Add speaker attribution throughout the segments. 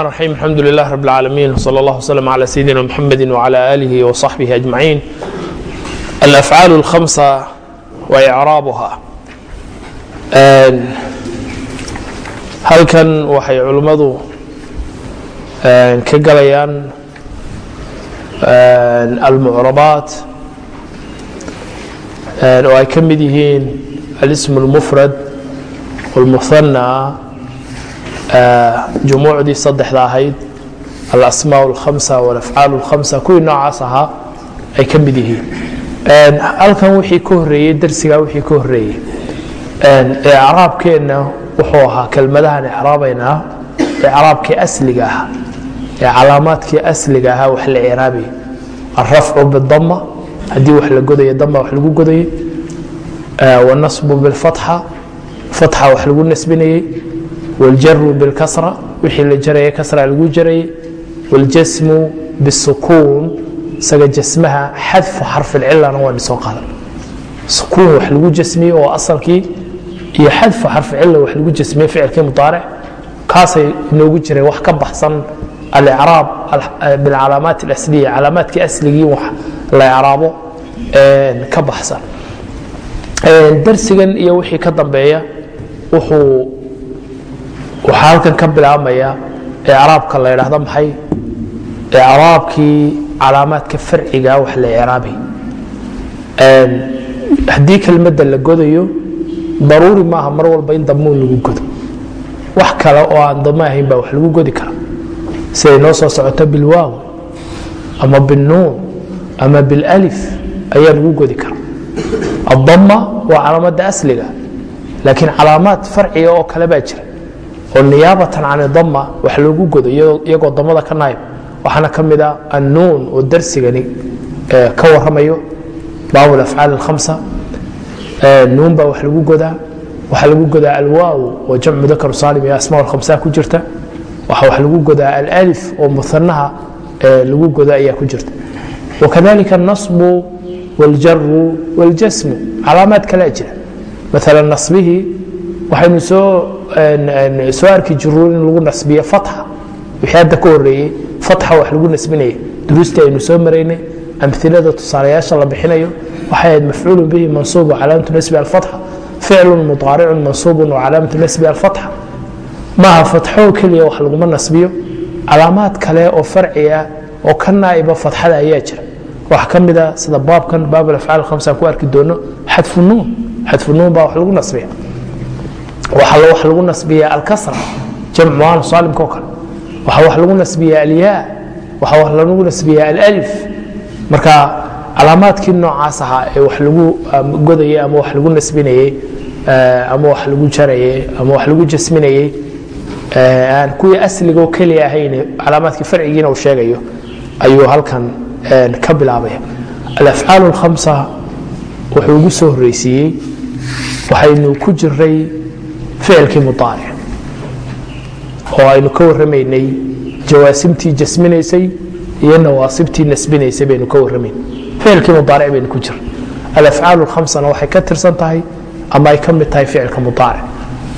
Speaker 1: الرحمن الرحيم الحمد لله رب العالمين وصلى الله وسلم على سيدنا محمد وعلى آله وصحبه أجمعين الأفعاal الخمسة وإعrاaبها halkan waxay culimmadu ka galayaan almucrabaat oo ay ka mid yihiin alism اlmufrad wاlmuhanى jumuucdii saddexda ahayd alasmaa اlhamsa walafcaal اlhamsa kuwii noocaas ahaa ay ka mid yihiin. Halkan wixii ka horeeyey darsigaa wixii ka horeeyey icraabkeenna wuxuu ahaa kelmadahan icraabaynaa icraabkii asliga ahaa. Ee calaamaadkii asliga ahaa wax la icraabaya alrafcu bidama haddii wax la godayo damba wax lagu godayay wanasbu bilfatxa fatxa wax lagu nasbinayey wاljaru biاlkasra wixii la jaraya kasra lagu jarayay wاljasmu bالsukuun isaga jasmaha xadfu xarficilana waa soo qaadan sukuun wax lagu jasmiyey oo asalkii iyo xadfu xarficila wax lagu jasmiyey ficilkii mudaaric kaasay inoogu jireen wax ka baxsan alicraab bilcalaamaat اlasliya calaamaadkii asligii wax la icraabo ka baxsan darsigan iyo wixii ka dambeeya wuxuu waxaa halkan ka bilaabmaya icraabka la ydhaahdo maxay? Icraabkii calaamaadka farciga wax la icraabay haddii kelmadda la godayo daruuri maaha mar walba in damuun lagu godo. Wax kale oo aan damo ahayn baa wax lagu godi kara siday noo soo socoto bilwaaw ama bilnuun ama bilalif ayaa lagu godi kara adama waa calaamadda asliga laakiin calaamaad farciga oo kale baa jira oo niyaabatan can idama wax loogu godo iyagoo damada ka naayb waxaana ka mida ah annuun oo darsigani ka waramayo baab afcaal amsa nuun baa wax lagu godaa. Waxaa lagu godaa alwaaw oo jamcu dakar saalim iyo asmaa alkhamsaa ku jirta. Waxaa wax lagu godaa alalif oo muanaha lagu goda ayaa ku jirta. Wakadalika anasbu waljaru waljasmu calaamaad kalaa jira. Maala nasbihii waxaynu soo soo arki jiru in lagu nasbiyo fatxa. Wixii hadda ka horeeyey fatxa wax lagu nasbinaya duruustii aynu soo maraynay amilada tusaalayaasha la bixinayo. Waxay ahayd mafcuulu bihi mansuub calaamatu nasbi alfatxa. Ficlu mudaaricu mansuubu calaamatu nasbi alfatxa. Maaha fatxo keliya wax laguma nasbiyo. Calaamaad kale oo farci ah oo ka naaiba fatxada ayaa jira. Wax ka mida sida baabkan baab afcaal hamsa ku arki doono xadfu nuun. Xadfu nuun baa wax lagu nasbiya waxaa wax lagu nasbiya alkasra jamcu muan saalimka oo kale. Waxaa wax lagu nasbiya alyaa waxaa wax lagu nasbiya alif marka calaamaadkii noocaas ahaa ee wax lagu godayay ama wax lagu nasbinayey ama wax lagu jarayey ama wax lagu jasminayey aan kuwii asligoo keliya ahayn calaamaadkii farcigiina uu sheegayo ayuu halkan ka bilaabaya alafcaal اlkhamsa wuxuu ugu soo horreysiiyey waxaynu ku jiray ficilkii muaaric oo aynu ka waramaynay jawaasimtii jasminaysay iyo nawaasibtii nasbinaysay baynu ka waramayn ficilkii muaaric baynu ku jira alafcaal hamsana waxay ka tirsan tahay ama ay ka mid tahay ficilka muaaric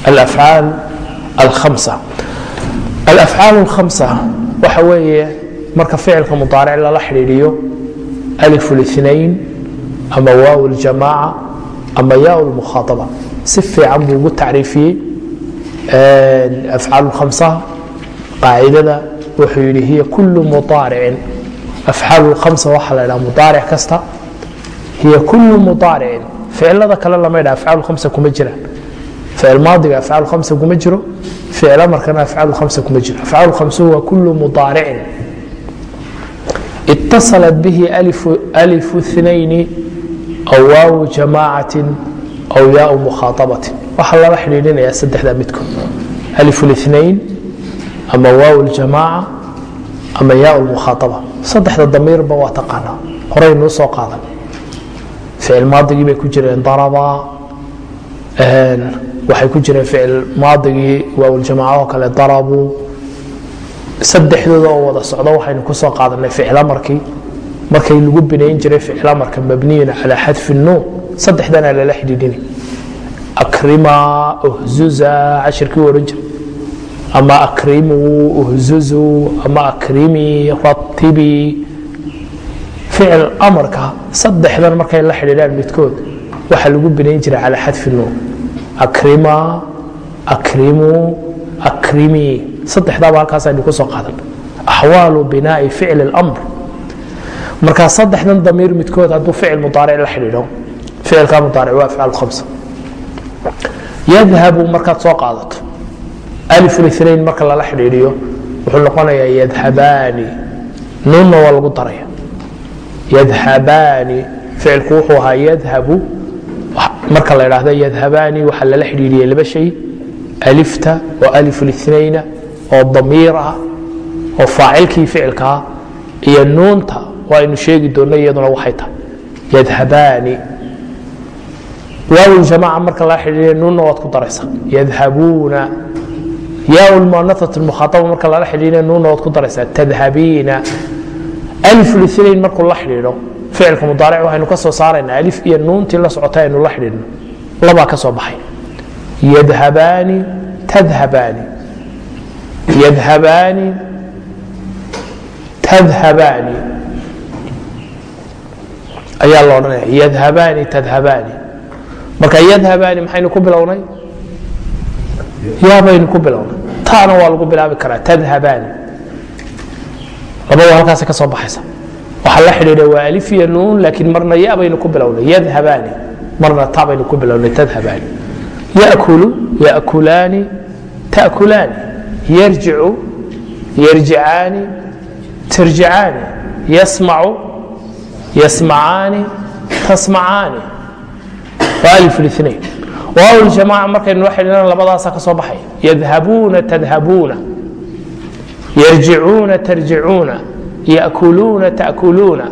Speaker 1: alafcaal alhamsa alafcaal alhamsa waxa weeye marka ficilka muaaric lala xidhiidhiyo alifu ama waaw ama yaa lmukhaaaba si fiican buu ugu tacriifiyey afcaal اlkhamsa qaacidada wuxuu yidhi hiya kulu muaaricin afcaal اlkhamsa waxaa la dhaha mudaaric kasta hiya kulu mudaaricin ficilada kale lama ydha afcaal khamsa kuma jiraan ficil maadiga afcaal khamsa kuma jiro ficil amarkana afcaal khamsa kuma jiro afcaal khamsuhu waa kulu mudaaricin اtaصalat bihi alifu اثنayni aw waawu jamaacatin awyaau mukhaaabati waxaa lala xidhiidhinayaa saddexdaa midkood alif اlinain ama waaw اljamaaca ama yaa lmukhaaaba saddexda damiirba waa taqaanaa horey nuu soo qaadan ficil maadigii bay ku jireen darabaa waxay ku jireen ficil maadigii waawaljamaaca oo kale darabuu saddexdooda oo wada socdo waxaynu ku soo qaadanay ficil amarkii markay lagu binayn jiray ficil amarka mabniyun calaa xadfi nuun saddexdana lala xidhiidhinay akrima uhzuza cashirkii u odhan jiray. Ama akrimuu uhzuzuu ama akrimii ratibii ficil amarka saddexdan markay la xidhiidhaan midkood waxaa lagu binayn jiray calaa xadfi nuun. Akrima akrimuu akrimii saddexdaaba halkaas aynu ku soo qaadan. Axwaalu binaa'i ficli اlamr markaa saddexdan damiir midkood hadduu ficil mudaaric la xidhiidho ficilka mudaaric waa afcaal khamsa. Yadhabu markaad soo qaadato alif lithnain marka lala xidhiidhiyo wuxuu noqonayaa yadhabaani nuunna waa lagu daraya yadhabaani ficilku wuxuu ahaa yadhabu marka la idhaahdo yadhabaani waxaa lala xidhiidhiyey laba shay alifta oo alif lithnayna oo damiir ah oo faacilkii ficilkaa iyo nuunta oo aynu sheegi doonno iyaduna waxay tahay. Yadhabaani waaw jamaca marka lala xidhiidhiya nuunna waad ku daraysaa. Yadhabuuna yaa lmuanaat mukhaaaba marka lala xidhiidhiya nuunna waad ku daraysaa. Tadhabiina alif lithnain markuu la xidhiidho ficilka mudaaric waxaynu ka soo saaraynaa. Alif iyo nuuntii la socota aynu la xidhiidhno. Labaa ka soo baxay. Yadhabaani tadhabaani yadhabaani tadhabaani ayaa la odhanaya yadhabaani tadhabaani marka yadhabaani maxaynu ku bilownay? Yaabaynu ku bilownay. Taana waa lagu bilaabi karaa tadhabaani labada halkaas ka soo baxaysa. Waxaa la xidhiidha waa alif iyo nuun laakiin marna ya baynu ku bilownay. Yadhabaani marna ta baynu ku bilownay tadhabaani yakulu yakulaani taakulaani yarjicu yarjicaani tarjicaani yasmacu yasmacaani tasmacaani waa alif lithnain waaw ljamaaca markaynu labadaasa ka soo baxay yadhabuuna tadhabuuna yarjicuuna tarjicuuna yakuluuna takuluuna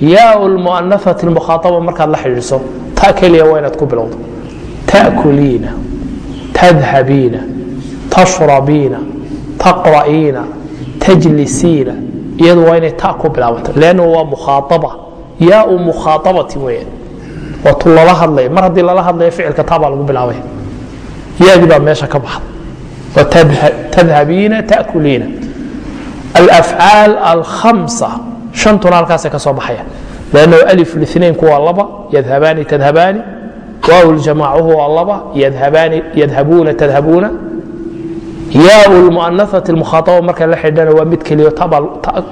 Speaker 1: yaau lmuanaati mukhaaaba markaad la xidhiidhso ta keliya waa inaad ku bilowdo takuliina tadhabiina tashrabiina taqra'iina tajlisiina iyadu waa inay ta ku bilaabato lann waa mukhaaaba yaau mukhaaabati weyan waa tu lala hadlaya mar haddii lala hadlaya ficilka taa baa lagu bilaabaya yaadii baa meesha ka baxda tadhabiina takuliina. Alafcaal alkhamsa. Shantuna halkaasay ka soo baxaya lanno alif linainku waa laba yadhabaani tadhabaani. Waaw ljamaacuhu waa laba yadhabuuna tadhabuuna. Yaau lmuanaati mukhaaaba marka la xidhana waa mid keliyo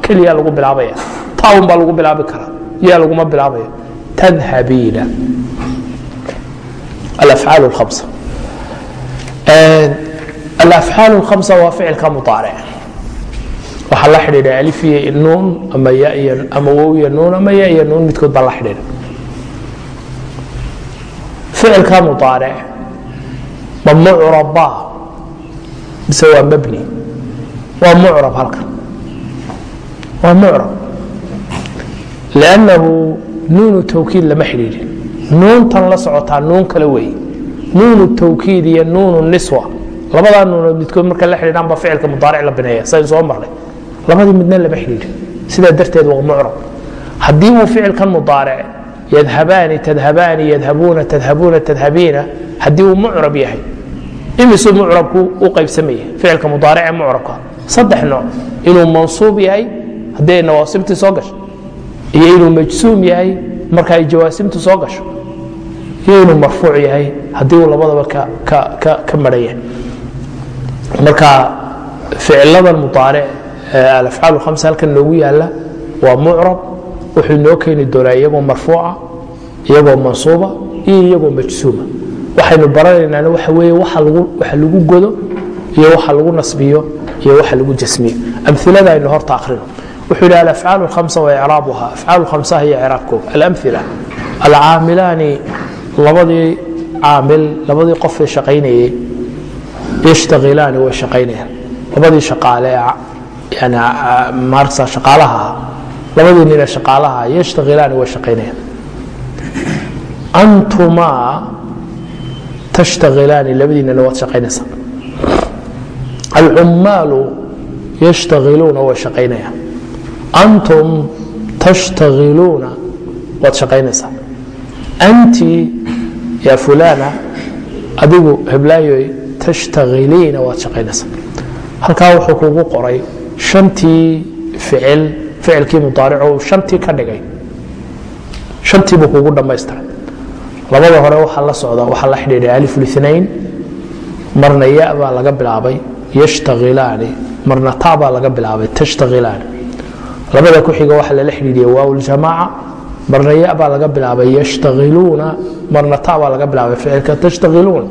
Speaker 1: keliya lagu bilaabaya. Taun baa lagu bilaabi karaa yaa laguma bilaabayo. Tadhabiina. Alafcaal lhamsa alafcaal lhamsa waa ficilka mudaaric waxaa la xidhiidha alif iyo nuun ama ya iyo ama wow iyo nuun ama ya iyo nuun midkood baa la xidhiidha. Ficilka mudaaric ma mucraba mise waa mabni. Waa mucrab halkan. Waa mucrab lannahu nuunu tawkiid lama xidhiidhin nuuntan la socotaa nuun kale weeye nuunu tawkiid iyo nuunu niswa labadaa nuunood midkood marka la xidhiidhaan baa ficilka mudaaric la bineeya saynu soo marnay labadii midna lama xidhiidhin sidaa darteed waa mucrab haddii uu ficilkan mudaaric yadhabaani tadhabaani yadhabuuna tadhabuuna tadhabiina haddii uu mucrab yahay imisuu mucrabku u qaybsamaya ficilka mudaarice mucrabka saddex nooc inuu mansuub yahay haddii ay nawaasibtii soo gasho iyo inuu majsuum yahay marka ay jawaasimtu soo gasho iyo inuu marfuuc yahay haddii uu labadaba ka maran yahay marka ficiladan mudaaric alafcaal hamsa halkan noogu yaalla waa mucrab wuxuu inoo keeni doonaa iyagoo marfuuca iyagoo mansuuba iyo iyagoo majsuuma. Waxaynu baranaynaana waxa weeye waxa lagu godo iyo waxa lagu nasbiyo iyo waxa lagu jasmiyo. Amilada aynu horta akhrino wuxuu yidhi alafcaal اhamsa waicraabuha afcaal hamsaha iyo icraabkooga alamila alcaamilaani labadii caamil labadii qofee shaqaynayey yashtahilaani way shaqaynayaan. Labadii shaqaale yani maarsa shaqaalaha ah labadii nina shaqaalaha yashtahilaani way shaqaynayaan. Antumaa tashtahilaani labadiinana waad shaqaynaysaa. Alcumaalu yashtahiluuna way shaqaynayaan antum tashtahiluuna waad shaqaynaysaa. Anti ya fulana adigu heblaayoy tashtahiliina waad shaqaynaysaa. Halkaa wuxuu kugu qoray shantii ficil ficilkii mudaaric uu shantii ka dhigay. Shantii buu kugu dhammaystiray labada hore waxaa la socda waxaa la xidhiidhay alif lithnain marna ya baa laga bilaabay yashtahilaani marna ta baa laga bilaabay tashtahilaani labada ku xiga waxaa lala xidhiidhiya waaw ljamaaca marna ya baa laga bilaabay yashtahiluuna marna ta baa laga bilaabay ficilka tashtahiluun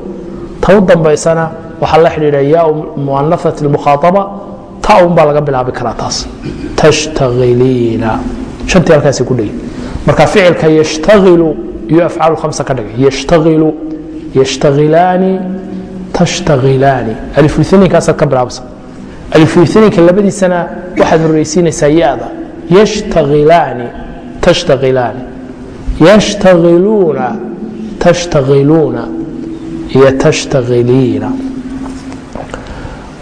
Speaker 1: ta u dambaysana waxaa la xidhiidha ya muanaat mukhaaaba ta un baa laga bilaabi karaa taas. Tashtahiliina shantii halkaasi ku dhigi marka ficilka yashtahilu iyo afcaal khamsa ka dhigay. Yashtahilu yashtahilaani tashtaghilaani alifulininkaasaad ka bilaabaysa alifuliniinka labadiisana waxaad horreysiinaysaa yada. yashtaghiluuna tashtaghiluuna. iyo tashtahiliina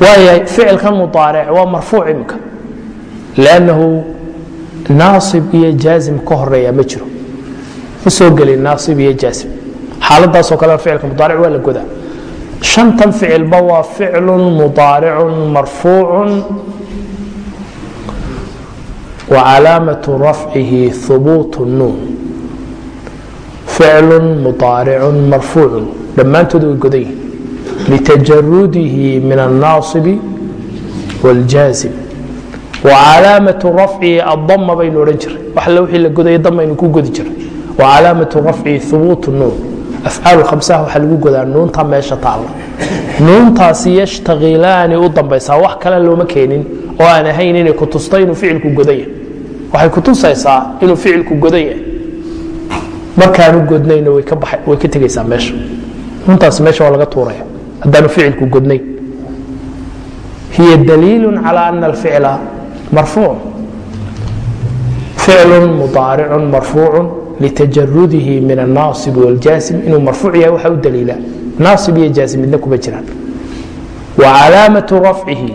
Speaker 1: waaya ficilkan mudaaric waa marfuuc imika lannahu naasib iyo jaazim ka horreeya ma jiro. ma soo gelin naasib iyo jaazim. xaaladaasoo kale ficilka mudaaric waa la godaa shantan ficilba waa ficlu mudaaricun marfuucu wa calaamatu rafcihi hubuut nuun. Ficlu mudaaricun marfuucun. Dhammaantood way godan yihiin litajarudihi min alnaasibi wاljaazim wa calaamatu rafcihi adama baynu odhan jiray. Alle wixii la godaya damaynu ku godi jiray. Wa calaamatu rafcihi hubuut nuun afcaal khamsaha waxaa lagu godaa nuunta meesha taalla. Nuuntaasi yashtakilaani u dambaysaa wax kale looma keenin oo aan ahayn inay ku tusto inuu ficilku godan yahay waxay ku tusaysaa inuu ficilku godan yahay markaanu godnayna way ka tegaysaa meesha. Nuuntaasi meesha waa laga tuuraya haddaanu ficilku godnayn hiya daliilu calى ana alficla marfuuc. Ficlu mudaaricu marfuucu litajarudihi min anaaib wاljaasim inuu marfuuc yahay waxa u daliila naaib iyo jaasim midna kuma jiraan wacalaamatu rafcihi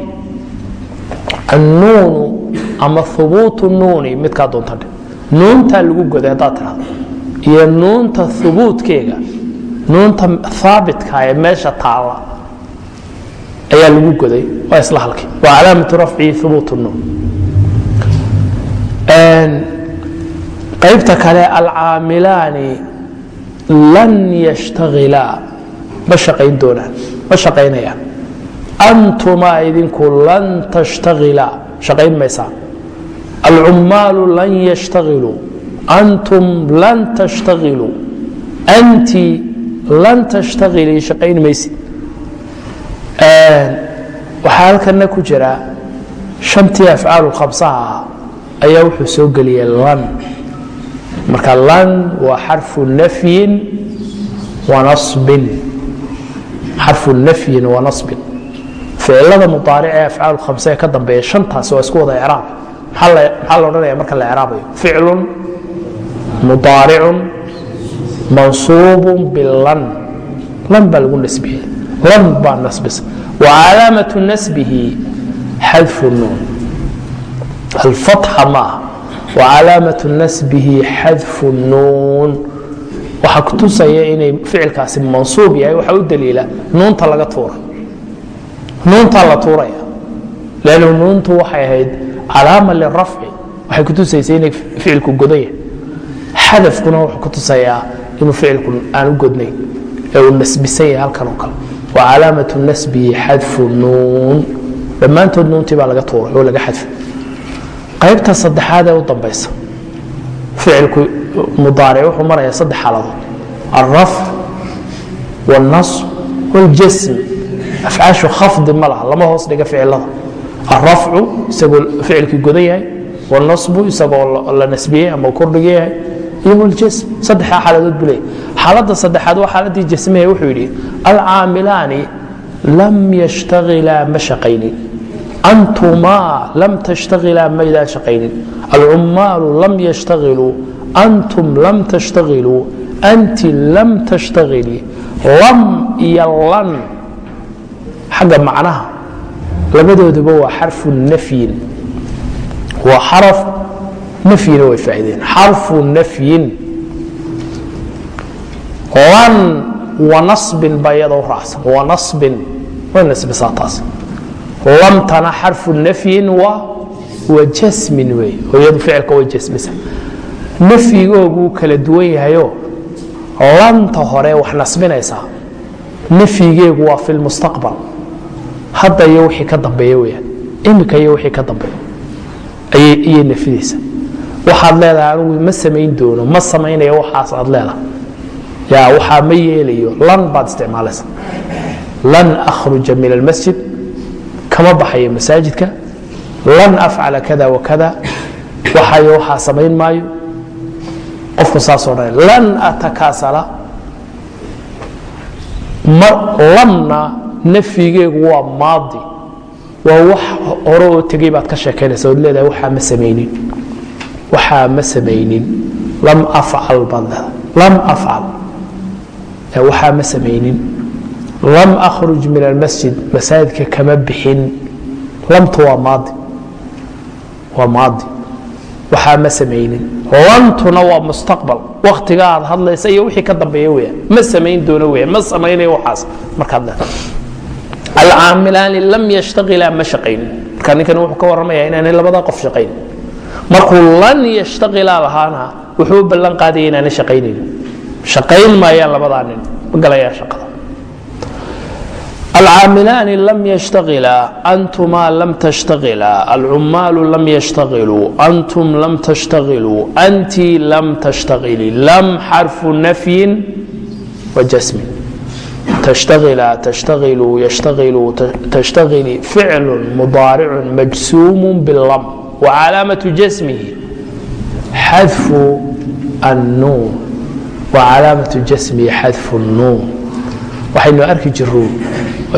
Speaker 1: annuunu ama hubuutu nuuni midkaa doontadhe nuuntaa lagu goday haddaad tidhahdo iyo nuunta hubuudkeega nuunta aabitka ee meesha taala ayaa lagu goday waa isla halkay waa calaamatu rafcihi hubuut nuun qaybta kale alcaamilaani lan yashtagilaa ma shaqaynayaan. Antuma idinku lan tashtagilaa shaqayn maysaa. Alcummaalu lan yashtagiluu antum lan tashtagiluu anti lan tashtagilii shaqayn maysid. Waxaa halkana ku jira shantii afcaalu khamsaha ah ayaa wuxuu soo geliyay lan marka lan waa xarfu nafyin wa naصbin xarfu nafyin wa ficilada mudaaric ee afcaal khamse ee ka dambeeya shantaasi waa isku wada icraab maxaa la odhanaya marka la icraabayo ficlu mudaaricun mansuubu bilan lan. Baa lagu nasbiyey lan baa nasbisa wa nasbihi xadfu nuun. Alfatxa ma wcalaamaة nasbihi xadfu nuun waxaa kutusaya inay ficilkaasi mansuub yahay waxaa u daliila nuunta laga tuura nuuntaa la tuuraya lannu nuuntu waxay ahayd calaama lirafci waxay kutusaysa inay ficilku godan yahay xadafkuna wuxuu kutusayaa inuu ficilku aanu godnayn ee uu nasbisan yahay halkan oo kale wa calaamaةu nasbihi xadfu nuun dhammaantood nuuntii baa laga tuuray oo laga xadfay qaybta saddexaad ee u dambaysa ficilku mudaaric wuxuu maraya saddex xaaladood alrafc wاlnasb wاljasm afcaashu khafdi ma laha lama hoos dhiga ficilada alrafcu isagoo ficilkii godan yahay wاlnasbu isagoo la nasbiyey ama kordhiga yahay iyo wاljasm saddexdaa xaaladood buu leeyahy xaaladda saddexaad waa xaaladii jasmihe wuxuu yidhi alcaamilaani lam yashtagilaa ma shaqaynin antumaa lam tashtagilaa maydaan shaqaynin alcummaalu lam yashtagiluu antum lam tashtagiluu anti lam tashtagilii lam iyo lan xagga macnaha labadooduba waa xarfu nafyin waa xaraf nafyina way faaideen xarfu nafyin lan wa baa iyadoo raacsan wa way nasbisaa taas lamtana xarfu nafyin wa wa jasmin wey. Hooyadu ficilka way jasmisa nafyigoogu kala duwan yahayo lanta hore wax nasbinaysaa nafyigeegu waa fi lmustaqbal hadda iyo wixii ka dambeeya weyaan imika iyo wixii ka dambeeya ayay nafidaysa waxaad leedahay anigu ma samayn doono ma samaynayo waxaas aad leedahay. Ya waxaa ma yeelayo lan baad isticmaalaysa lan akhruja min almasjid kama baxayo masaajidka lan afcala kada wakada waxayo waxaa samayn maayo. Qofku saasoo dhan lan atakaasala lanna nafyigeegu waa maadi. Waa wax hore oo tegey baad ka sheekaynaysa ood leedahay waxaa ma samaynin. Waxaa ma samaynin. Lam afcal leedahay lam afcal. Waxaa ma samaynin lam akhruj min almasjid masaajidka kama bixin lamtu waa maadi waa maadi waxaa ma samaynin lantuna waa mustaqbal waktiga aad hadlaysa iyo wixii ka dambeeya weyaan ma samayn doono weyaan ma samaynayo waxaas markaad leedahay alcaamilaani lam yashtaqilaa ma shaqaynin marka ninkan wuxuu ka warramaya inaanay labada qof shaqayn markuu lan yashtaqilaa lahaana wuxuu ballan qaadaya inaanay shaqaynaynin shaqayn maayaan labadaa nin ma galayaan shaqada alcaamilaani lam yashtailaa antumaa lam tashtaqilaa alcumaalu lam yashtailuu antum lam tashtaqiluu anti lam tashtaqili lam xarfu nafyin wa jasmin tashtaqilaa tashtaqiluu yashtailuu tashtaqili ficlun mudaaricun majsuumun bilam wa calaamatu jasmihi xadfu annuun wa calaamatu jasmihi xadfu nnuun waxaynu arki jiruu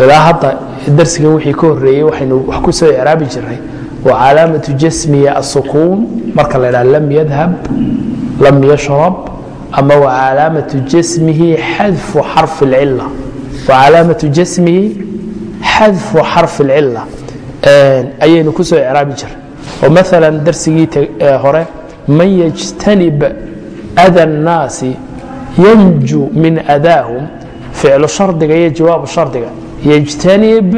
Speaker 1: ilaa hadda darsigan wixii ka horeeyey waxaynu wax ku soo icraabi jiray wa calaamatu jasmihi asukuun marka la idhaha lam yadhab lam yashrab ama wa calaamatu jasmihi xadfu xarfi اlcila wcalaamatu jasmihi xadfu xarfi اlcila ayaynu ku soo icraabi jiray oo maala darsigii hore man yajtanib ada الnaasi yanju min adaahum ficlu shardiga iyo jawaabu shardiga yajtanib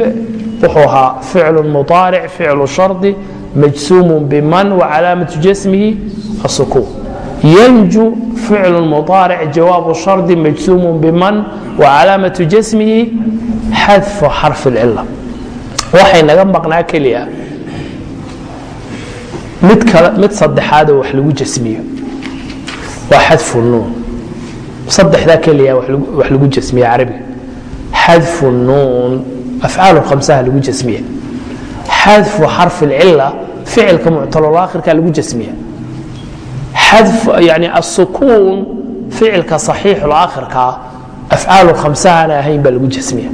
Speaker 1: wuxuu ahaa ficlu mudaaric ficlu shardi majsuumu biman wacalaamatu jasmihi asukuun yanju ficlu mudaaric jawaabu shardi majsuumu biman wacalaamatu jasmihi xadfu xarfi اlcila waxay naga maqnaa keliya. Mid saddexaadoo wax lagu jasmiyo waa xadfu nuun. Saddexdaa keliya wax lagu jasmiya carabiga xadfu nuun afcaal khamsaha lagu jasmiya. Xadfu xarfi اlcila ficilka muctalolaakhirka lagu jasmiya. Yani asukuun ficilka saxiixulaakhirkaa afcaal khamsahana ahayn baa lagu jasmiya.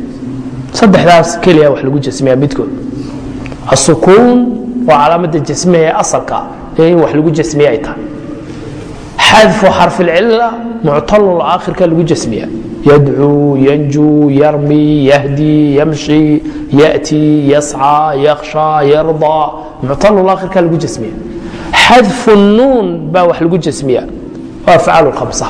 Speaker 1: Saddexdaas keliya wax lagu jasmiya midkood. Asukuun waa calaamada jasmiha ee asalka ee in wax lagu jasmiye ay tahay. Xadfu xarfi اlcila muctalul aakhirka lagu jasmiya. Yadcuu yanjuu yarmi yahdi yamshi yati yascى yakhsha yardaa muctalul aakhirka lagu jasmiya. Xadfu nuun baa wax lagu jasmiya. Waa afcaal khamsa.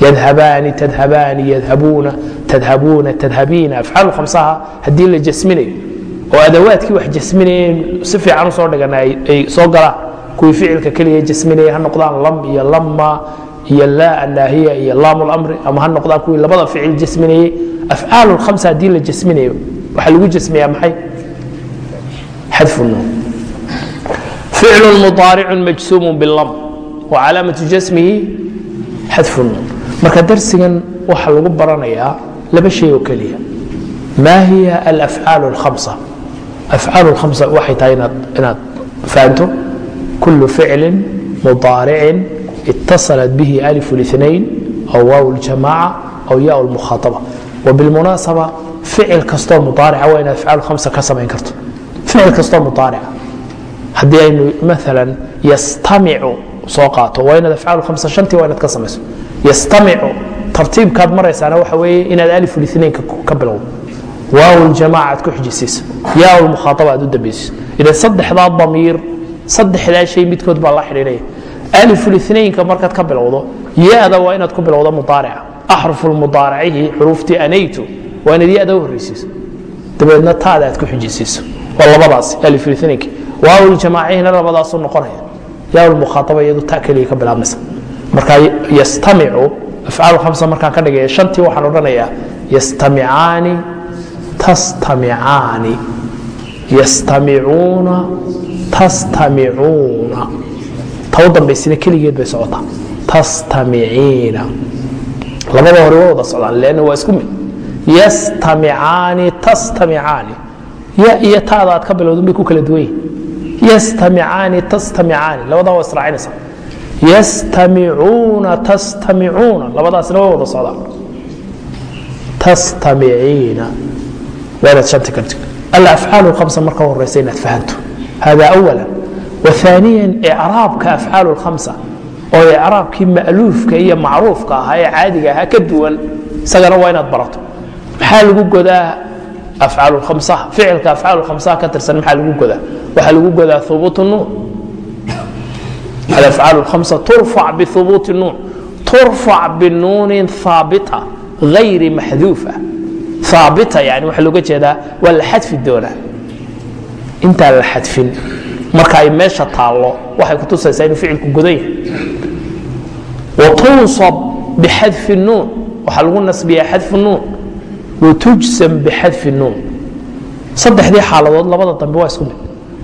Speaker 1: Yadhabaani tadhabaani yadhabuuna tadhabuuna tadhabiina. Afcaal khamsaha haddii la jasminayo oo adawaadkii wax jasminayeen si fiican u soo dhigana ay soo galaan kuwii ficilka keliya jasminaya ha noqdaan lam iyo lama iyo laa anaahiya iyo laam lamri ama ha noqdaan kuwii labada ficil jasminayey afcaal khamsa haddii la jasminayo waxaa lagu jasmiyaa maxay? Xadfu nuun. Ficl mudaaric majsuum bilam wacalaamatu jasmihi xadfu nuun. Marka darsigan waxaa lagu baranayaa laba shay oo keliya. Maa hiya alafcaal اlhamsa afcaal اlhamsa waxay tahay inaad fahanto. Kulu ficli mudaaricin اtaصalat bihi alif الاثnain aw waaw اljamaaca aw ya اlmukhaaطaba وbilmunaasaba ficil kastoo mudaarica waa inaad afcaal hamsa ka samayn karto ficil kastoo mudaarica haddii aynu maala yastamicu soo qaato waa inaad afcaal hamsa shantii waa inaad ka samayso yastamicu tartiibkaad maraysaana waxa weeye inaad alif الاثnain ka bilowdo waaw ljamaaca aad ku xijisiiso yaa lmukhaaaba aad u dambaysiso idan saddexdaa damiir saddexdaa shay midkood baa la xidhiidhaya alifulinaynka markaad ka bilowdo ya-da waa inaad ku bilowdo mudaarica. Axrufulmudaaracihi xuruuftii anaytu waa inaad ya-da u horreysiiso. Dabeedna taada aad ku xijisiiso waa labadaas alifrithnink waaw ljamaacihina labadaasuu noqonaya. Yaa lmukhaaaba iyadu ta keliya ka bilaabmaysa. Marka yastamicu afcaal khamsa markaan ka dhigaya shantii waxaan odhanayaa yastamicaani tastamicaani. Yastamicuuna tastamicuuna ta dambaysina keligeed bay socotaa. Tastamiciina labada hore waa wada socdaan leanna waa isku mid. Yastamicaani tastamicaani ya iyo taada aad ka bilowdin bay ku kala duwan yihiin yastamicaani tastamicaani labadaa waa israacinaysa. Yastamicuuna tastamicuuna labadaasna waa wada socdaan. Tastamiciina waa inaad shanti ka dhigto alafcaal الhamsa marka horeysa inaad fahanto. Hada awala aaniya raabka afcaal hamsa oo icraabkii maluufka iyo macruufka ahaa ee caadiga ahaa ka duwan isagana waa inaad barato. Maxaa lagu godaa ficilka afcaal hamsaha ka tirsan maxaa lagu godaa? Waxaa lagu godaa hubuut nuur alafcaal hamsa turfac bihubuuti nuur turfac binuunin aabita ayri maxduufa. Aabita yani waxaa looga jeedaa waa la xadfi doonaa. Intaan la xadfin marka ay meesha taallo waxay kutusaysaa inuu ficilku godan yahay watunsab bixadfi nuun waxaa lagu nasbiyaa xadfu nuun. Watujsam bixadfi nuun. Saddexdii xaaladood labada dambe waa isku mid.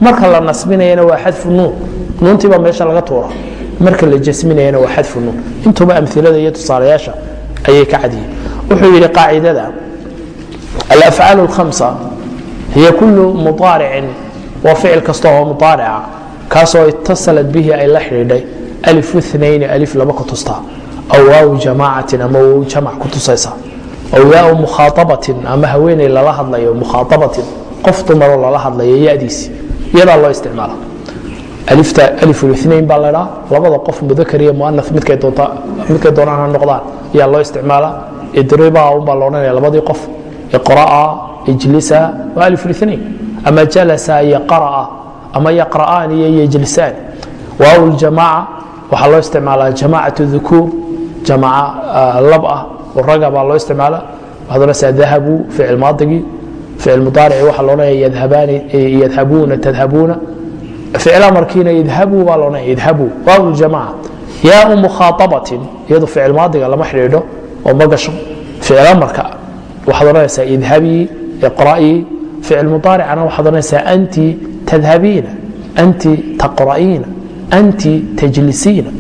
Speaker 1: Marka la nasbinayana waa xadfu nuun. Nuuntiibaa meesha laga tuura marka la jasminayana waa xadfu nuun. Intuba amilada iyo tusaalayaasha ayay ka cadyihin wuxuu yidhi qaacidada alafcaal اlhamsa hiya kulu muaaricin waa ficil kasta oo muaarica kaasoo itasalat bihi ay la xidhiidhay alif inayni alif laba ku tustaa aw waaw jamaacatin ama wow jamac ku tusaysa aw yaau mukhaaطabatin ama haweeney lala hadlayo mukhaaطabatin qof dumaroo lala hadlayo yadiisi iyadaa loo isticmaala. Alifta alifulinayn baa laydhaa labada qof mudakar iyo muanaf midkay doonaan ha noqdaan ayaa loo isticmaala. Idriba unbaa la odhanaya labadii qof iqra'a ijlisa waa alifulinayn ama jalasa iyo ama yaqra'aan iyo yejlisaan waaw ljamaaca waxaa loo isticmaalaa jamaacat dukuur jamaaca lab ah oo raga baa loo isticmaala waxaad odhanaysaa dahabuu ficil maadigii ficil mudaarici waxaa loodhanaya yadhabuuna tadhabuuna ficil amarkiina idhabuu baa loodhanaya idhabuu waaw ljamaaca yaau mukhaaطabatin iyadu ficil maadiga lama xidhiidho oo ma gasho ficil amarka waxaad odhanaysaa idhabii iqra'ii ficil mudaaricana waxaad odhanaysaa anti tadhabiina anti taqra'iina anti tajlisiina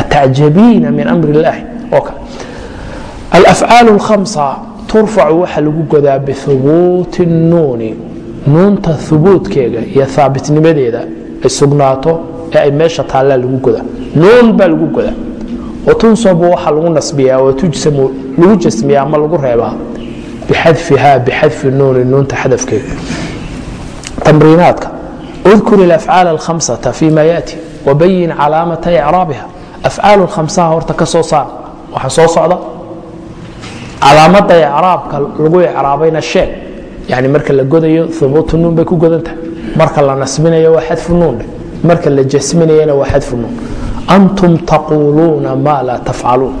Speaker 1: atacjabiina min amri illaahi oo kale alafcaal اlhamsa turfacu waxaa lagu godaa bihubuuti اnnuuni nuunta hubuudkeega iyo haabitnimadeeda ay sugnaato ee ay meesha taallaa lagu godaa nuun baa lagu godaa watunsabu waxaa lagu nasbiyaa oo tujsamu lagu jasmiyaa ama lagu reebaa bxadfiha bxadfi nuuni nuunta xadafkeeda tamriinaadka udkur ilafcaal alhamsata fii yaati wabayin calaamata icraabiha afcaal lhamsaha horta ka soo saar waxa soo socda calaamada icraabka lagu icraabayna sheeg yani marka la godayo hubuutu nuun bay ku godantahay marka la nasbinayo waa xadfu nuundhe marka la jasminayana waa xadfu nuun antum taquuluuna maa laa tafcaluun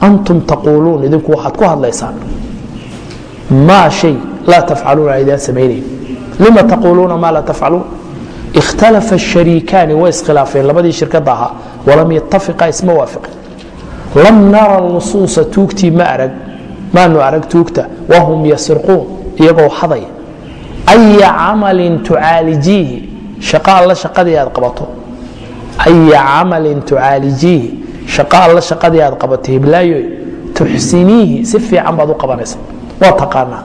Speaker 1: antum taquuluun idinku waxaad ku hadlaysaan maa shay laa tafcaluuna aydaan samaynayn. Lima taquuluuna maa laa tafcaluun ikhtalafa shariikaani way iskhilaafeen. Labadii shirkada ahaa. Walam yatafiqa isma waafiqin. Lam nara nusuusa tuugtii ma arag maanu arag tuugta. Wahum yasirquun iyagoo hadaya. Aya camalin tucaalijiihi shaqa alla shaqadii aad qabato. Aya camalin tucaalijiihi shaqa alla shaqadii aad qabato hiblaayoy. Tuxsiniihi si fiican baad u qabanaysa waa taqaanaa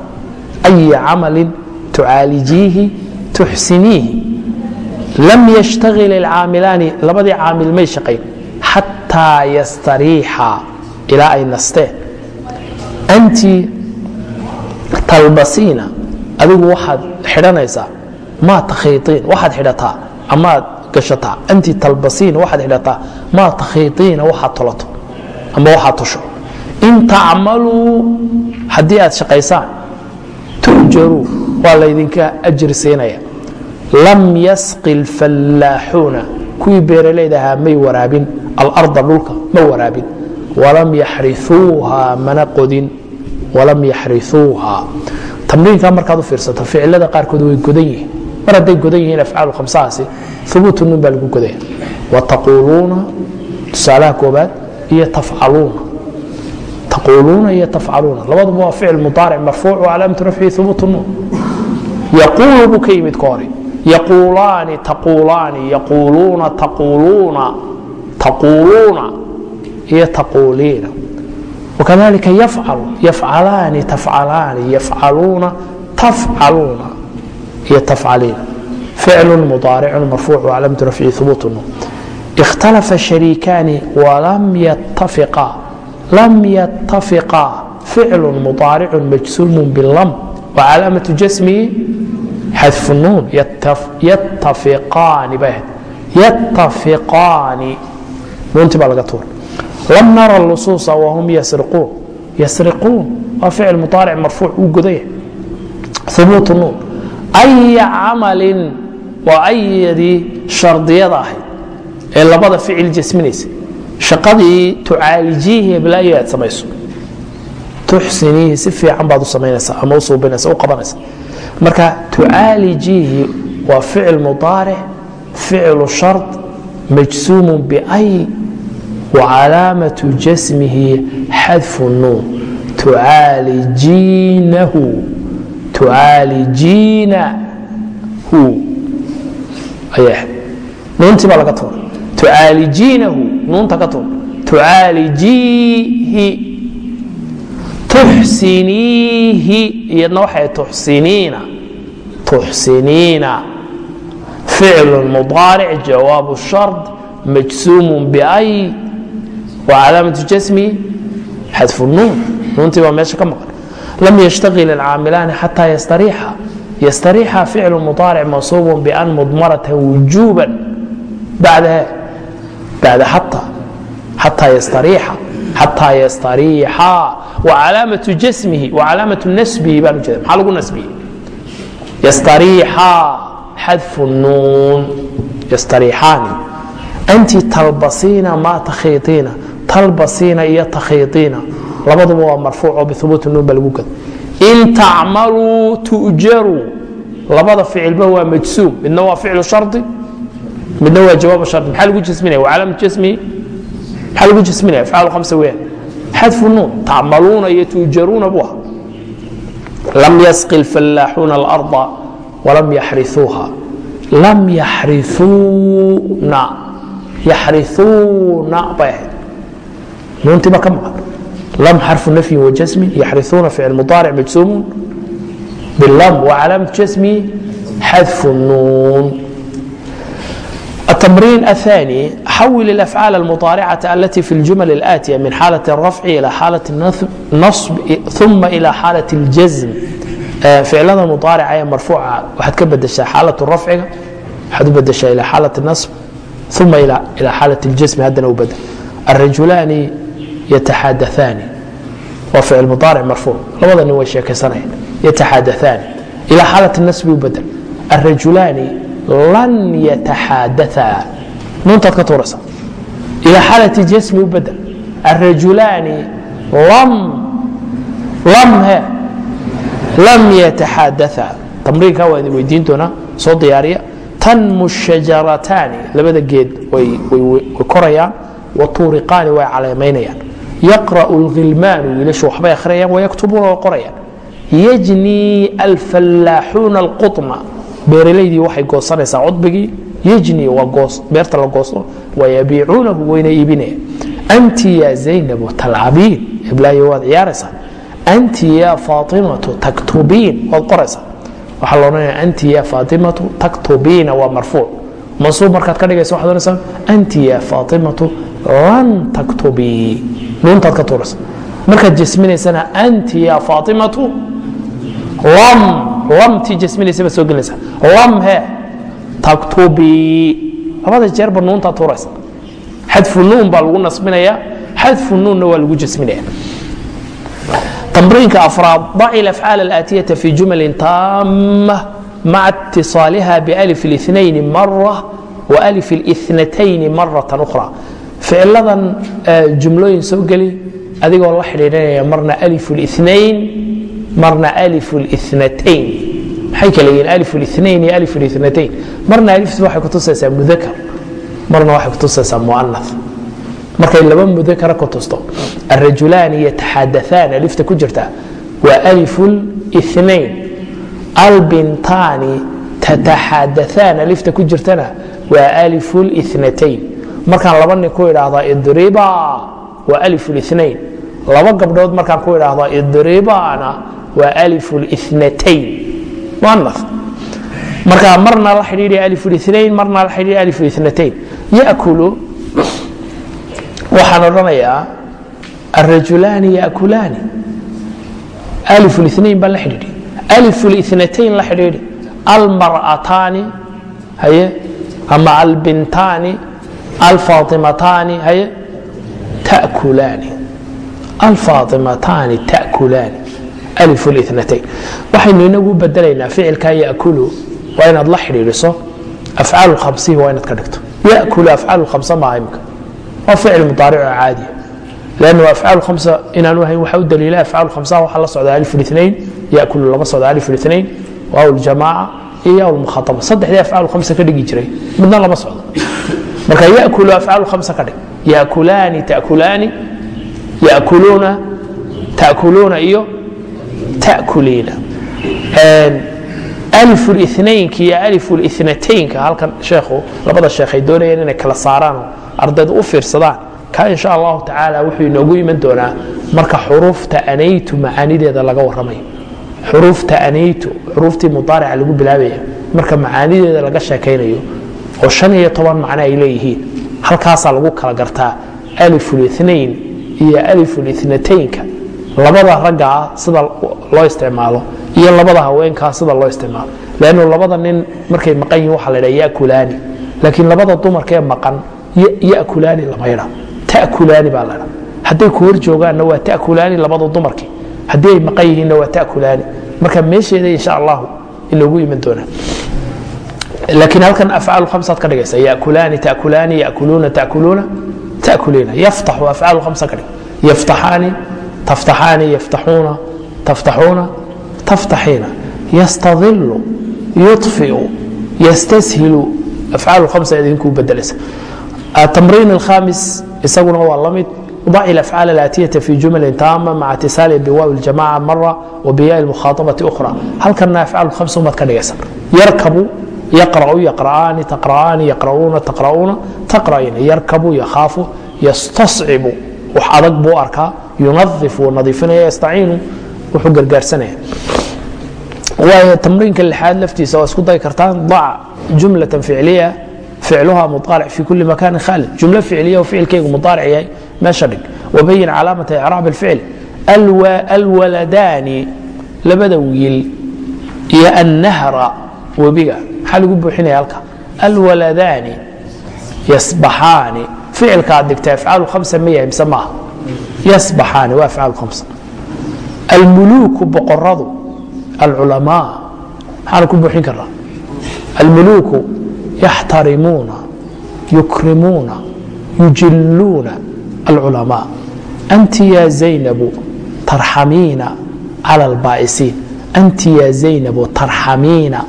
Speaker 1: aya camalin tucaalijiihi tuxsiniihi lam yashtagil ilcaamilaani labadii caamil may shaqayn. Xataa yastariixa ilaa ay nasteen anti talbasiina adigu waxaad xidhanaysaa maa takhiiiin waxaad xidhataa amaad gashataa. Anti talbasiina waxaad xidhataa maa takhiiiina waxaad tolato ama waxaad tusho in tacmaluu haddii aad shaqaysaan tujaruu waa laydinka siinaya. Lam yasqi اlfallaaxuuna kuwii beeralayda ahaa may waraabin alarda dhulka ma waraabin. Walam yaxriuuha mana qodin walam yaxriuuha tamriinka markaad u fiirsato ficilada qaarkood way godan yihiin. Mar hadday godan yihiin afcaal khamsahaasi hubuut nuun baa lagu godaya wataquuluuna tusaalaha koobaad iyo tafcaluuna tquuluuna iyo tafcaluuna labaduba waa ficil mudaaric marfuuc calaamatu nafci ubuutu yaquulu buu ka yimid ka hore yaquulaani taquulaani yaquuluuna taquuluuna taquuluuna iyo taquuliina wakadalika yafcalu yafcalaani tafcalaani yafcaluuna tafcaluuna iyo tafcaliina ficlu mudaaricun marfuucu calaamatu nafci ubuutu ikhtalafa shariikaani walam yatafiqaa lam yatafiqa ficlu muaaricu majsuumu bilam wacalaamatu jasmihi xadfu nuun yataiaani bay yataiaani nuuntii baa laga tuura lam nara lusuusa wahum yasriuun yasriquun waa ficil muaaric marfuuc uu godaya hubuutu nuun aya camalin waa ayadii shardiyada ahayd ee labada ficil jasminaysa shaqadii tucaalijiihi heblayo aad samayso. Tuxsiniihi si fiican baad u samaynaysaa ama u u qabanaysa marka tucaalijiihi waa ficil mudaaric ficlu shard majsuumun biay wa jasmihi xadfu nuun. Tucaalijiinahu tucaalijiinahu ayaa. Nuuntii baa laga toona tuaalijiinahu nuunta ka tuur. Tuaalijiihi tuxsiniihi iyadna waxay tuxsiniina tuxsiniina. Ficlu mudaaric jawaabu shard majsuumun biay. Wa calaamatu jasmi xadfu nuun. Nuuntii baa meesha ka maqan. Lam yashtaqil alcaamilaani xataa yastariixa. Yastariixa ficlu mudaaric mansuubun bian mudmaratan wujuuban. Bacdaha bacda xata xataa yastariixa xataa yastariixa wacalaamatu jasmihi wacalaamatu nasbihi baan ujeeda maxaa lagu nasbiyey yastariixa xadfu nuun yastariixaani anti talbasiina maa takhiiina talbasiina iyo takhiiina labaduba waa marfuuco bihubuuti nuun ba lagu gad in tacmaluu tu'jaruu labada ficilba waa majsuum midna waa ficlu shardi midna waa jawaabu shardi maxaa lagu jasminaya wacalaamatu jasmihi maxaa lagu jasminaya afcaal khamsa weeyaan xadfu nuun tacmaluuna iyo tu'jaruuna buu ahaa lam yasqi lfallaaxuuna alarda walam yaxrisuuha lam yaxrisuuna yaxrisuuna bay ahayd nuuntii ba ka maqan lam xarfu nafyin wajasmin yaxrisuuna ficil mudaaric majsuumun bilam wacalaamatu jasmi xadfu nuun التمرين الثاني حول الأفعال المضارعة التي في الجمل الآتية من حالة الرفع إلى حالة النصب ثم إلى حالة الجزم فعلada مضارعة مرفوعة waxaad ka bedeshaa xaalaة الرفعga waxaad u bedeshaa إلى حاaلة النصب ثuma إلى حاaلة الجسم haddana u bedel الرaجuلaani yتaxadaثaani waa ficil mudaaric marfuuc labada nin way sheekaysanayaan yataxadaثaani ilى xaalaة النasbi u bedel الرaجulaani lan yataxaadaa nuuntaad ka tuuraysa ilaa xaalati jasmi u badel arajulaani lam yataxaadaa tamriinkaa waa idin weydiin doonaa soo diyaariya tanmu shajarataani labada geed way korayaan watuuriqaani way caleemaynayaan yaqra'u lghilmaanu wiilashu waxbay akhriyayaan wayaktubuuna way qorayaan yajnii alfallaaxuuna alquma beeralaydii waxay goosanaysaa cudbigii yajni waa goos beerta la goosto wayabiicuunahu wayna iibinayaan anti ya zaynabu talcabiin iblaayo waad ciyaaraysaa. Anti ya faatimatu taktubiin waad qoraysaa. Waxaa la odhanaya anti ya faatimatu taktubiina waa marfuuc. Mansuub markaad ka dhigaysa waxaad odhanaysaa anti ya faatimatu lan taktubii nuuntaad ka tuuraysa markaad jasminaysana anti ya faatimatu lam lamtii jasminaysa baad soo gelinaysaa lam he taktubii labada jeerba nuuntaad tuuraysa xadfu nuun baa lagu nasbinayaa xadfu nuunna waa lagu jasminaya تمرينka أفراad ضع الأفعاaل الآتية في جuمل تامة مع اتصاaلها بألف الاثنين مرة وألف الاثنتين مرة أخرى فiciladan جuمlooyin soo geli adigoo la xidhiirinaya marna ألف الاثنين marna natain maay kal yihiin nain iyo natain marna aliftu waxay kutusaysaa mudakar marna waxay kutusaysaa muana markay laba mudakara ku tusto arajulaani yataxadaaan alifta ku jirta waa alifu lnain albintaani tataxadaaan alifta ku jirtana waa alifu lnatain markaan laba nin ku idriba waa alifu lnain laba gabdhood markaan ku idhaahdaa idribana waa natain marka marna la xidhiidh nain marna la xidhiidh natain yakulu. Waxaan odhanayaa arajulaani yakulaani. Nain baan la xidhiidhi. Natain la xidhiidhi. Almarataani haye? Ama albintaani alfaaimataani haye? Takulaani. Alfaaimataani takulaani aain waxaynu inagu bedelaynaa ficilka yakulu waa inaad la xidhiidiso afcaal waa inaad ka dhigto. Yakulu afcaal maaha imka waa ficil mudaarico caadiya lann afcaal khamsa ahayn waxa u daliila afcaal waxaa la socda alif yakulu lama socda alif linain iyo yaaw saddexdii afcaal ka dhigi jiray midna lama socdo. Marka yakulu afcaal ka dhig. Yakulaani takulaani yakuluuna takuluuna iyo ainaynka iyo ainateynka halkan heeu labada sheekhay doonayaan inay kala saaraan ardayda u fiirsadaan ka insha allahu tacaala wuxuu inoogu iman doonaa marka xuruufta anaytu macaanideeda laga waramayo xuruufta anaytu xuruuftii mudaarica lagu bilaabaya marka macaanideeda laga sheekaynayo oo an iyo toban macno ay leeyihiin halkaasaa lagu kala gartaa ainayn iyo ainateynka labada raggaa sida loo isticmaalo iyo labada haweenkaa sida loo isticmaalo. Lannu labada nin markay maqan yihiin waxa la dha yakulaani laakiin labada dumarka ee maqan yakulaani lama ydha takulaani baa ladha hadday ku joogaanna waa takulaani labada dumarkii. Haddii ay maqan yihiinna waa takulaani marka meesheeda insha allahu inoogu iman doonaa laakiin halkan afcaal khamsaad ka dhigaysa. Yakulaani takulaani yakuluuna takuluuna takuliina yaftaxu afcaal khamsa ka dhig yaftaxaani taftaxaani yaftaxuuna taftaxuuna taftaxiina yastadilu yuطfiu yastashilu afcaal khamsa idinkuu bedelaysa التمرين الخامس isaguna waa la mid ضع الأفعاaل الآتية في جuمل تامة مع اتصاaل بواو الجماعة مرة وبyاء المخاطبة أخرى halkana أفعاaل خمس umaad ka dhigaysa يركب يقرأ يقرآaن تقرآaن يقرؤuنa تقرؤuنa تقرأين يركب يخاaف يsتصعب wax adag buu arkaa yunadif wuu nadiifinaya yastaciinu wuxuu gargaarsanaya. Waayo tamriinka lixaad laftiisa waa isku day kartaan daca jumlatan ficliya ficluha muaaric fi kuli makaani khaalid jumlo ficliya oo ficilkaygu muaaric yahay meesha dhig. Wabayin calaamata icraab اlficl alwaladaani labada wiil iyo annahra webiga. Maxaa lagu buuxinaya halka? Alwaladaani yasbaxaani. Ficilkaad dhigta afcaalu hamsa ma yahay mise maaha? Yasbaxaani waa afcaal khamsa almuluuku boqoradu alculamaa maxaana ku buuxin karnaa almuluuku yaxtarimuuna yukrimuuna yujiluuna alculamaa. Anti ya zaynabu tarxamiina cala albaa'isiin anti ya zaynabu tarxamiina.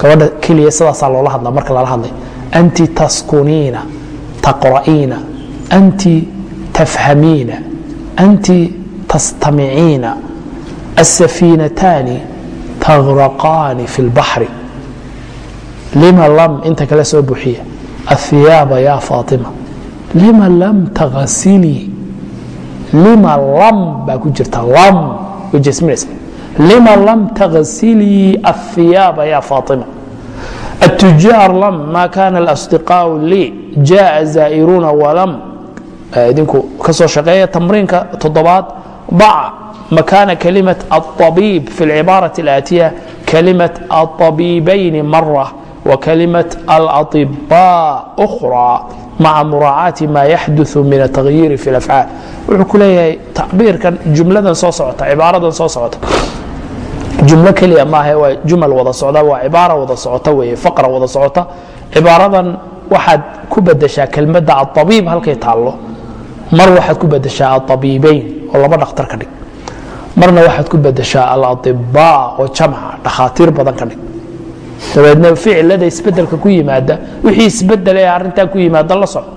Speaker 1: Gabadha keliya sidaasaa loola hadla marka lala hadlay. Anti taskuniina taqra'iina. Anti tafhamiina anti tastamiciina asafiinataani tagraqaani fi lbaxri lima lam inta kale soo buuxiya ahiyaaba yaa faatima lima lam tahasilii lima lam baa ku jirta lam way jesminaysa lima lam tahasilii ahiyaaba yaa faatima atujaar lam ma kana اlasdiqaau lii jaءa zaa'iruuna walam idinku ka soo shaqeeya tamriinka toddobaad ضع مكان كلمة الطبيب في العبارة الآتية كلمة الطبيبين مرة وكلمة الأطباء أخرى مع مراعاة ما يحدث من التغيير في الأفعاal wuxuu ku leeyahay tacbiirkan jumladan soo socota cibaaradan soo socota jumlo keliya maaha waa jumal wada socda waa cibaara wada socota weeye faqra wada socota cibaaradan waxaad ku bedeshaa kelmadda aطabiib halkay taallo mar waxaad ku badashaa aabiibeyn oo laba dhakhtar ka dhig. Marna waxaad ku badashaa alaiba oo jamca dhakhaatiir badan ka dhig. Dabeedna ficilada isbeddelka ku yimaada wixii isbeddel ee arintaa ku yimaada la soco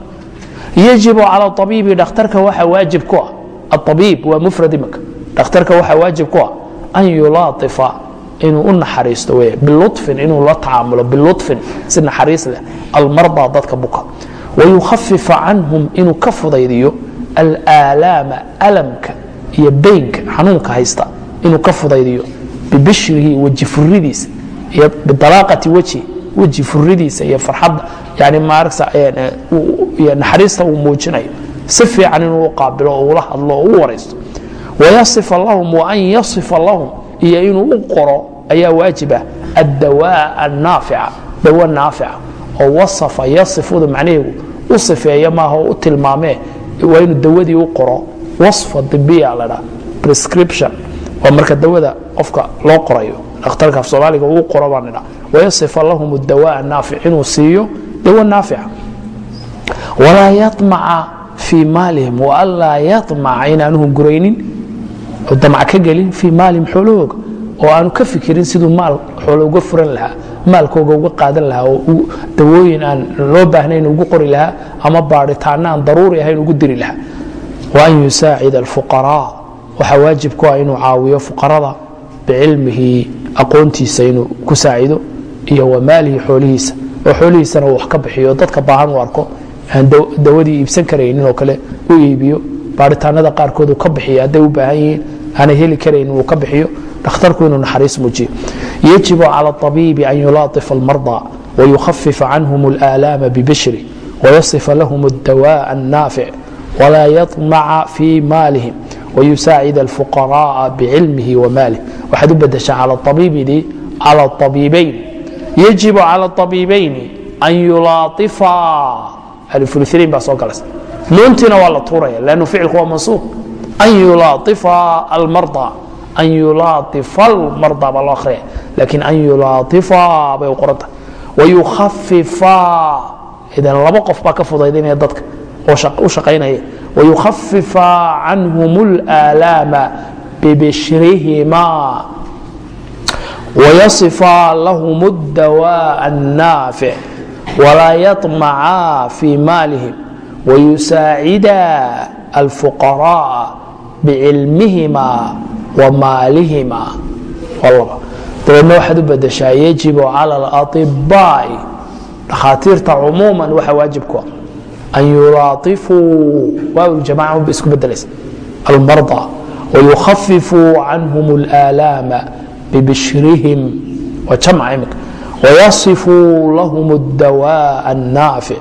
Speaker 1: yajibu cala abiibi dhakhtarka waxa waajib ku ah. Aabiib waa mufrad imika dhakhtarka waxa waajib ku ah an yulaaifa inuu u naxariisto w bilufin inuu la tacaamulo bilufin si naxariis leh. Almarda dadka buka wayukhafifa canhum inuu ka fudaydiyo alaalaama alamka iyo beynka xanuunka haysta inuu ka fudaydiyo bibishrihi weji furidiisa iyo bidalaaqati weji weji furidiisa iyo farxadda yani naxariista uu muujinayo si fiican inuu u qaabilo oo ula hadlo oo u waraysto wayasifa lahum wa yasifa lahum iyo inuu u qoro ayaa waajiba addawaa annaafica dawo naafica oo wasafa yasifudu macnaheegu u sifeeya maaha oo u tilmaamee waa inuu dawadii u qoro. Wasfa dibiya la dhaa prescription. Waa marka dawada qofka loo qorayo dhakhtarka af soomaaliga uu qoro baan idhaa wayasifa lahum dawaa naafic inuu siiyo dawo naafica walaa yaطmaca fii maalihim waanlaa yaطmaca inaanuhu guraynin oo damca ka gelin fii maalihim xoolahooga oo aanu ka fikirin siduu maal xoolo uga furan lahaa maalkooga uga qaadan lahaa oo dawooyin aan loo baahnayn ugu qori lahaa ama baadhitaana aan daruuri ahayn ugu diri lahaa. Wa an yusaacida alfuqaraa. Waxaa waajib ku ah inuu caawiyo fuqarada bicilmihi aqoontiisa inuu ku saacido iyo wa maalihi xoolihiisa. Oo xoolihiisana wax ka bixiyo. Dadka baahan u arko aan dawadii iibsan karaynin oo kale u iibiyo. Baaritaanada qaarkood uu ka bixiyo hadday u baahan yihiin aanay heli karaynin uu ka bixiyo dhakhtarku inuu naxariis muujiyo. Yajibu cala abiibi an yulaaifa almarda wayukhafifa canhum alaalaama bibishri wayasifa lahum adawaa annaafic wlaa yaطmaca fii maalihim wayusaacid alfuqaraaa bicilmihi wamaalih waxaad u badashaa cal abiibayn yajibu cala abiibayni an yulaaifaa alfulin baa soo galaysa nuuntiina waa la tuuraya lan ficilku waa mansuub. An yulaaifaa almarda an yulaaطifa almarضى baa loo akhriyaya lakin an yulaaطifa bay u qoranta wayukhafifa idan laba qof baa ka fudaydinaya dadka oo u shaqaynaya wayukhafifa canhum اlآalaama bibishrihima wayasifa lahum الdawاء الnaafic wlaa yaطmaca fii maalihim wayusaacida alfuqaraءa bicilmihima wa maalihima dabeedna waxaad u bedeshaa yajibu calى اlaطibaaءi dhakhaatiirta cumuuman waxa waajib ku an yulaaطifuu waawljamaca ba isku bedelaysa almarضى wayukhafifuu canhum اlآalaama bibishrihim waa jamca imika wayasifuu lahum الdawاء الnaafic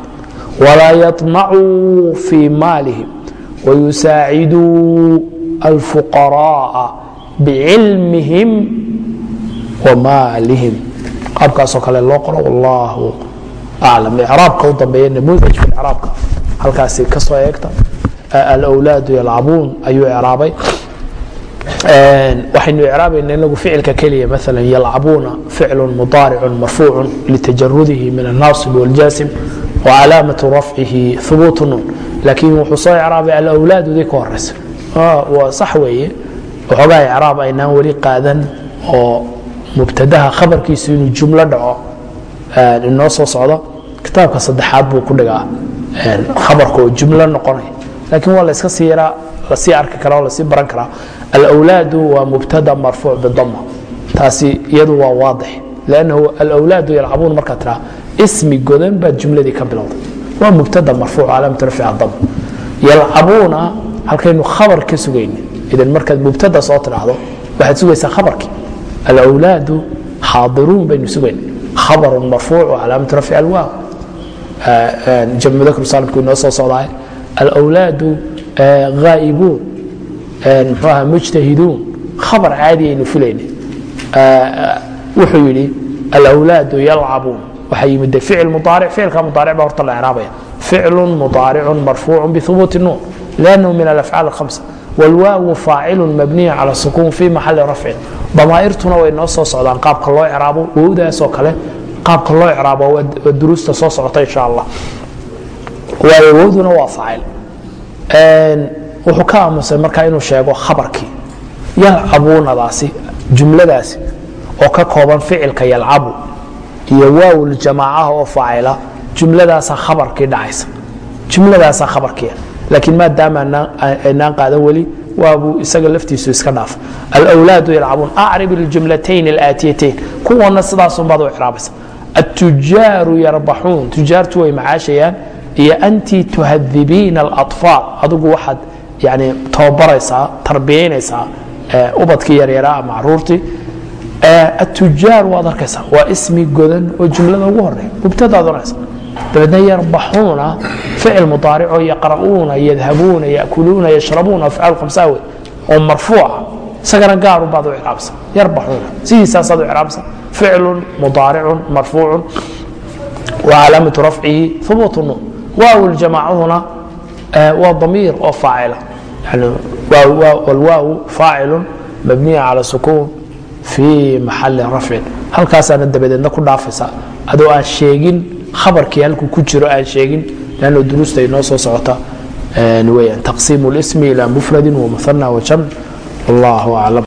Speaker 1: wlaa yaطmacuu fii maalihim wayusaaciduu alfuqaraءa bicilmihim wamaalihim qaabkaasoo kale loo qoro wallaahu aclam icraabka u dambeeya namuusaj fi icraabka halkaasi ka eegta alwlaadu yalcabuun ayuu icraabay waxaynu icraabayna inagu ficilka keliya maala yalcabuuna ficlu mudaaricu marfuucu litajarudihi min annaasib wاljaasim wcalaamatu rafcihi hubuutu nuun laakiin wuxuu soo icraabay alwlaadudii ka horeysa ah, sax weeye waxoogaa icraab aynaan weli qaadan oo mubtadaha khabarkiisu inuu jumlo dhaco inoo soo socdo kitaabka saddexaad buu ku dhigaa khabarka oo jumlo noqonaya. Laakiin waa layska sii yaraa la sii arki karaa oo la sii baran karaa. Alawlaadu waa mubtada marfuuc bidama taasi iyadu waa waadix. Lannahu alawlaadu yalcabuun markaad tiraa ismi godan baad jumladii ka bilowday. Waa mubtada marfuuc calaamatu rafciha dam yalcabuuna halkaynu khabar ka sugayna idan markaad mubtada soo tidhaahdo waxaad sugaysaa khabarkii. Alawlaadu xaadiruun baynu sugayna khabarun marfuuc calaamatu rafci alwaaw. Jamcu dakru saalimku inoo soo socdaay alawlaadu ghaa'ibuun muxuu aha mujtahiduun. Khabar caadi aynu filayna wuxuu yidhi alawlaadu yalcabuun. Waxaa yimid de ficil mudaaric ficilka mudaaric baa horta la icraabaya. Ficlu mudaaricu marfuucu bihubuuti nuun. Liannahu min alafcaal alkhamsa wاlwaawu faacilu mabniyu calى sukuun fi maxali rafcin damaa'irtuna way noo soo socdaan qaabka loo icraabo wowdaasoo kale qaabka loo icraabo waa duruusta soo socota insha allah. Waayo wowduna waa faacil. Wuxuu ka aamusay markaa inuu sheego khabarkii. Yalcabuunadaasi jumladaasi oo ka kooban ficilka yalcabu iyo waawul oo faacila jumladaasaa khabarkii dhacaysa. Jumladaasaa khabarkiia laakiin maadaama aynaan qaadan weli waabuu isaga laftiisu iska dhaaf alwlaadu yalcabuun acrib iljumlatayn alaatiyatayn. Kuwana sidaasunbaad u icraabaysa atujaaru yarbaxuun tujaartu way macaashayaan. Iyo anti tuhadibiina alaطfaal adigu waxaad yani tababaraysaa tarbiyaynaysaa ubadkii yaryaraa ama caruurtii. Atujaar waad arkaysaa. Waa ismi godan oo jumlada ugu horeya mubtadaad oranaysa dabeedna yarbaxuuna ficil mudaarico yaqra'uuna yadhabuuna yakuluuna yashrabuuna afcaal khamsaa wey oo marfuuca. Isagana gaarun baad u icraabsa yarbaxuuna. Sidiisaasaad u icraabsa ficlun mudaaricun marfuucun. Wa calaamatu rafcihi hubuutu nuun waaw ljamaacaduna waa damiir oo faacila. Yani alwaaw faacilu mabniya cala sukuun fii maxali rafcin. Halkaasaana dabadeedna ku dhaafaysa adoo aan sheegin khabarkii halkuu ku jiro aan sheegin lanno duruusta ay noo soo socota weyaan taqsiimu اlismi ilى mufradin wmuhana wajamc wallahu aclam